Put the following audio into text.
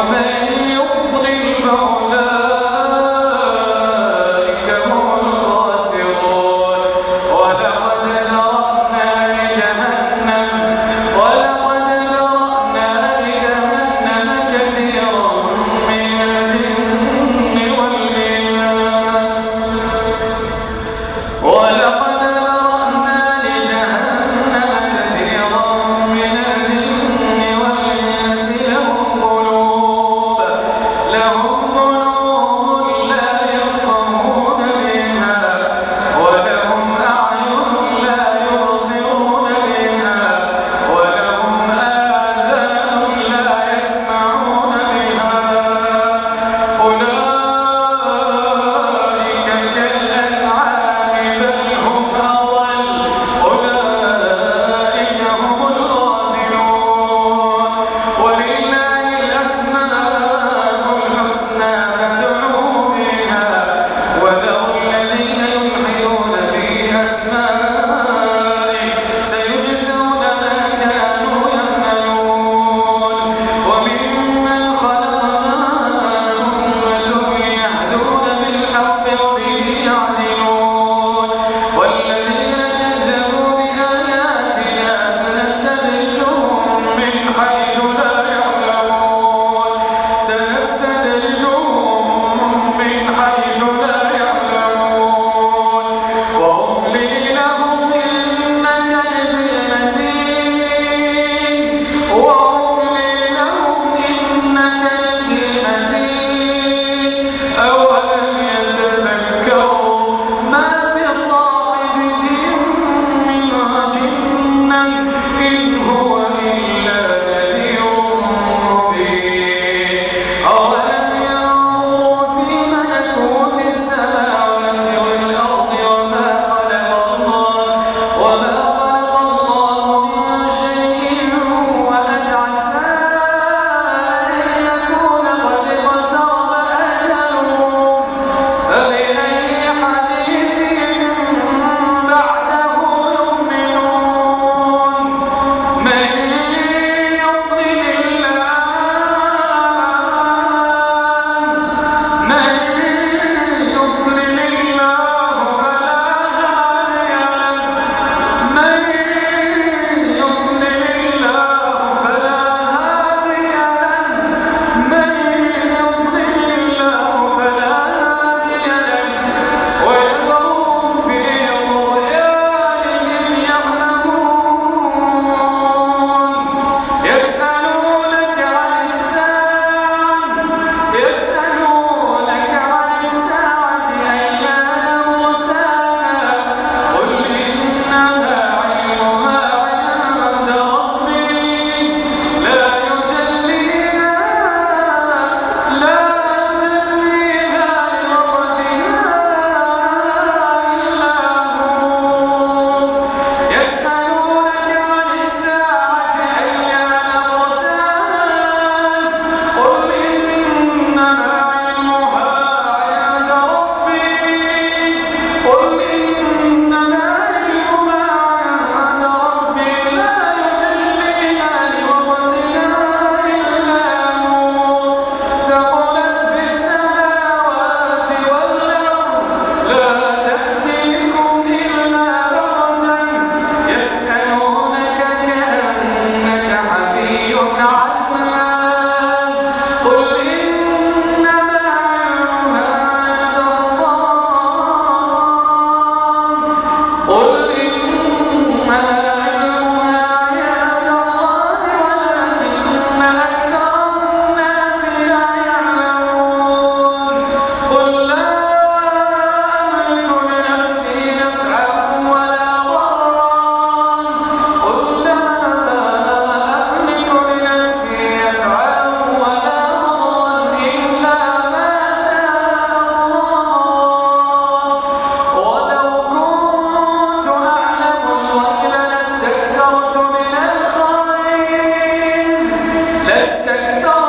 Amém. you. set